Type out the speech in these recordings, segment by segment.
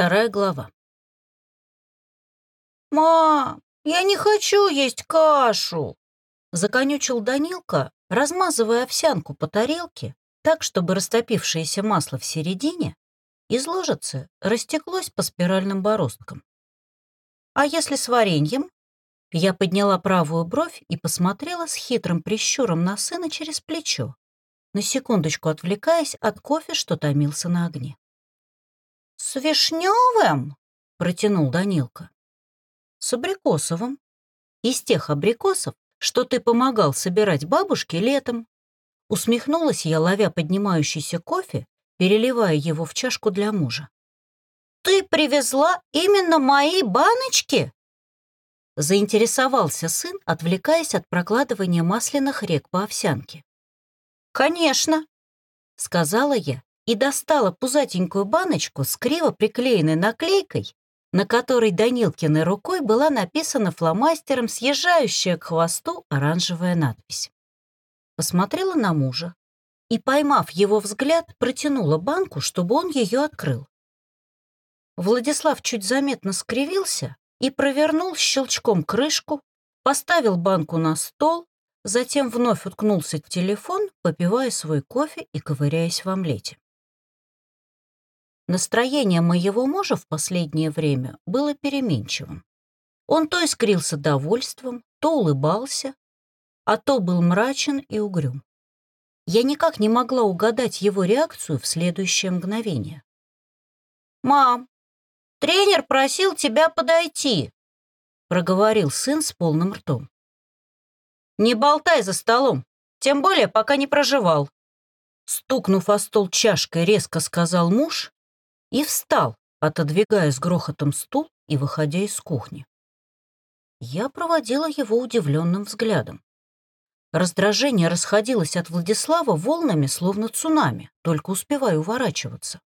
вторая глава. «Мам, я не хочу есть кашу!» Законючил Данилка, размазывая овсянку по тарелке так, чтобы растопившееся масло в середине из ложицы растеклось по спиральным бороздкам. «А если с вареньем?» Я подняла правую бровь и посмотрела с хитрым прищуром на сына через плечо, на секундочку отвлекаясь от кофе, что томился на огне. «С вишневым?» — протянул Данилка. «С абрикосовым. Из тех абрикосов, что ты помогал собирать бабушке летом». Усмехнулась я, ловя поднимающийся кофе, переливая его в чашку для мужа. «Ты привезла именно мои баночки?» Заинтересовался сын, отвлекаясь от прокладывания масляных рек по овсянке. «Конечно», — сказала я и достала пузатенькую баночку с криво приклеенной наклейкой, на которой Данилкиной рукой была написана фломастером съезжающая к хвосту оранжевая надпись. Посмотрела на мужа и, поймав его взгляд, протянула банку, чтобы он ее открыл. Владислав чуть заметно скривился и провернул щелчком крышку, поставил банку на стол, затем вновь уткнулся в телефон, попивая свой кофе и ковыряясь в омлете. Настроение моего мужа в последнее время было переменчивым. Он то искрился довольством, то улыбался, а то был мрачен и угрюм. Я никак не могла угадать его реакцию в следующее мгновение. «Мам, тренер просил тебя подойти», — проговорил сын с полным ртом. «Не болтай за столом, тем более пока не проживал». Стукнув о стол чашкой, резко сказал муж и встал, отодвигая с грохотом стул и выходя из кухни. Я проводила его удивленным взглядом. Раздражение расходилось от Владислава волнами, словно цунами, только успеваю уворачиваться.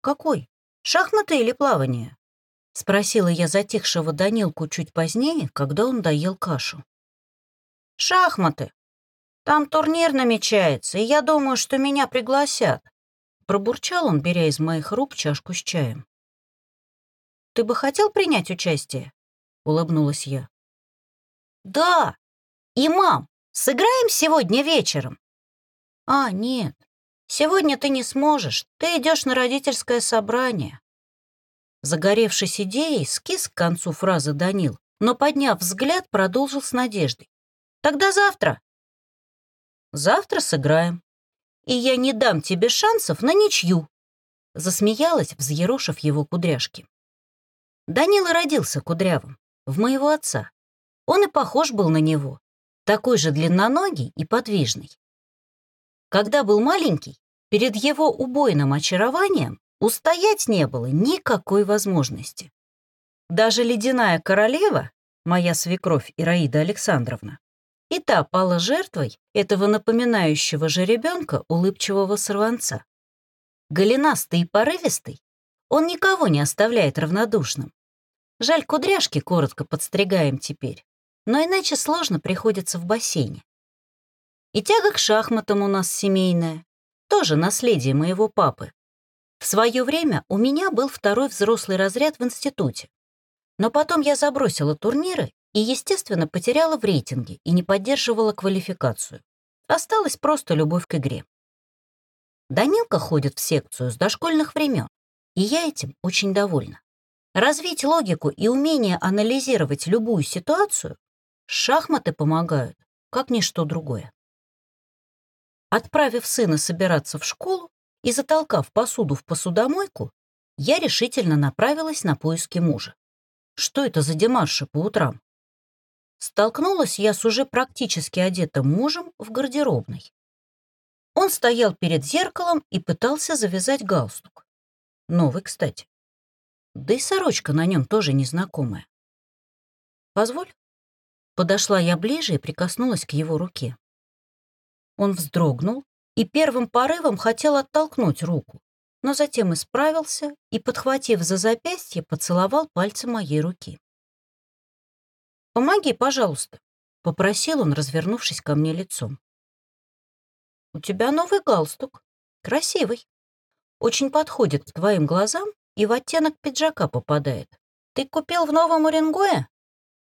«Какой? Шахматы или плавание?» — спросила я затихшего Данилку чуть позднее, когда он доел кашу. «Шахматы. Там турнир намечается, и я думаю, что меня пригласят». Пробурчал он, беря из моих рук чашку с чаем. «Ты бы хотел принять участие?» — улыбнулась я. «Да! И, мам, сыграем сегодня вечером?» «А, нет, сегодня ты не сможешь, ты идешь на родительское собрание». Загоревшись идеей, скис к концу фразы Данил, но, подняв взгляд, продолжил с надеждой. Тогда завтра. Завтра сыграем. И я не дам тебе шансов на ничью. Засмеялась, взъерошив его кудряшки. Данила родился кудрявым, в моего отца. Он и похож был на него, такой же длинноногий и подвижный. Когда был маленький, перед его убойным очарованием устоять не было никакой возможности. Даже ледяная королева, моя свекровь Ираида Александровна, и та пала жертвой этого напоминающего же ребенка улыбчивого сорванца. Голенастый и порывистый, он никого не оставляет равнодушным. Жаль, кудряшки коротко подстригаем теперь, но иначе сложно приходится в бассейне. И тяга к шахматам у нас семейная, тоже наследие моего папы. В свое время у меня был второй взрослый разряд в институте, но потом я забросила турниры и, естественно, потеряла в рейтинге и не поддерживала квалификацию. Осталась просто любовь к игре. Данилка ходит в секцию с дошкольных времен, и я этим очень довольна. Развить логику и умение анализировать любую ситуацию шахматы помогают, как ничто другое. Отправив сына собираться в школу и затолкав посуду в посудомойку, я решительно направилась на поиски мужа. Что это за демарши по утрам? Столкнулась я с уже практически одетым мужем в гардеробной. Он стоял перед зеркалом и пытался завязать галстук. Новый, кстати. Да и сорочка на нем тоже незнакомая. «Позволь?» Подошла я ближе и прикоснулась к его руке. Он вздрогнул и первым порывом хотел оттолкнуть руку, но затем исправился и, подхватив за запястье, поцеловал пальцы моей руки. «Помоги, пожалуйста», — попросил он, развернувшись ко мне лицом. «У тебя новый галстук. Красивый. Очень подходит к твоим глазам и в оттенок пиджака попадает. Ты купил в новом Уренгое?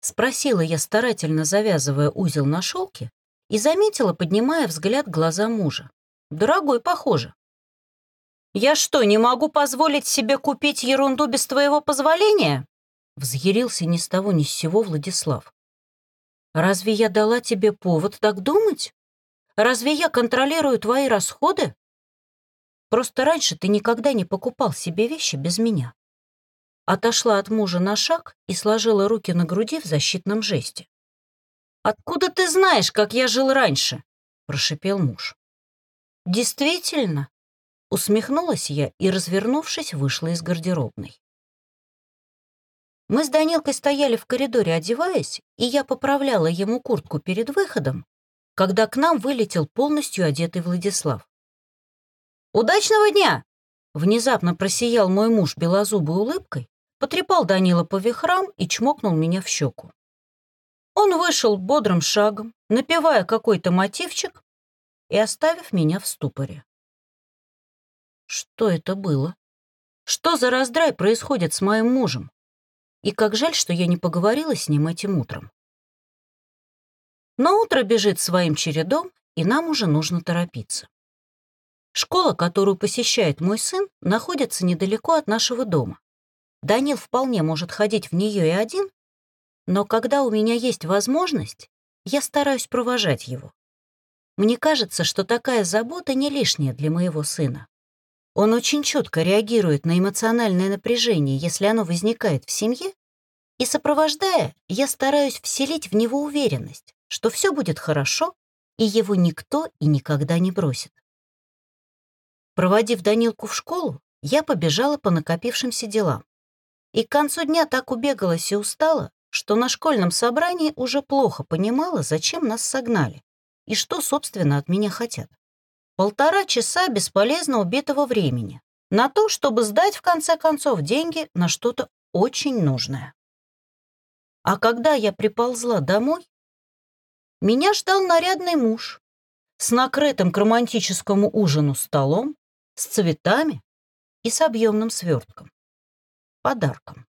Спросила я, старательно завязывая узел на шелке, и заметила, поднимая взгляд глаза мужа. Дорогой, похоже. «Я что, не могу позволить себе купить ерунду без твоего позволения?» Взъярился ни с того ни с сего Владислав. «Разве я дала тебе повод так думать? Разве я контролирую твои расходы? Просто раньше ты никогда не покупал себе вещи без меня». Отошла от мужа на шаг и сложила руки на груди в защитном жесте. «Откуда ты знаешь, как я жил раньше?» — прошипел муж. «Действительно?» — усмехнулась я и, развернувшись, вышла из гардеробной. Мы с Данилкой стояли в коридоре, одеваясь, и я поправляла ему куртку перед выходом, когда к нам вылетел полностью одетый Владислав. «Удачного дня!» Внезапно просиял мой муж белозубой улыбкой, потрепал Данила по вихрам и чмокнул меня в щеку. Он вышел бодрым шагом, напевая какой-то мотивчик и оставив меня в ступоре. Что это было? Что за раздрай происходит с моим мужем? И как жаль, что я не поговорила с ним этим утром. Но утро бежит своим чередом, и нам уже нужно торопиться. Школа, которую посещает мой сын, находится недалеко от нашего дома. Данил вполне может ходить в нее и один, но когда у меня есть возможность, я стараюсь провожать его. Мне кажется, что такая забота не лишняя для моего сына. Он очень четко реагирует на эмоциональное напряжение, если оно возникает в семье, и сопровождая, я стараюсь вселить в него уверенность, что все будет хорошо, и его никто и никогда не бросит. Проводив Данилку в школу, я побежала по накопившимся делам. И к концу дня так убегалась и устала, что на школьном собрании уже плохо понимала, зачем нас согнали и что, собственно, от меня хотят. Полтора часа бесполезно убитого времени на то, чтобы сдать в конце концов деньги на что-то очень нужное. А когда я приползла домой, меня ждал нарядный муж с накрытым к романтическому ужину столом, с цветами и с объемным свертком. Подарком.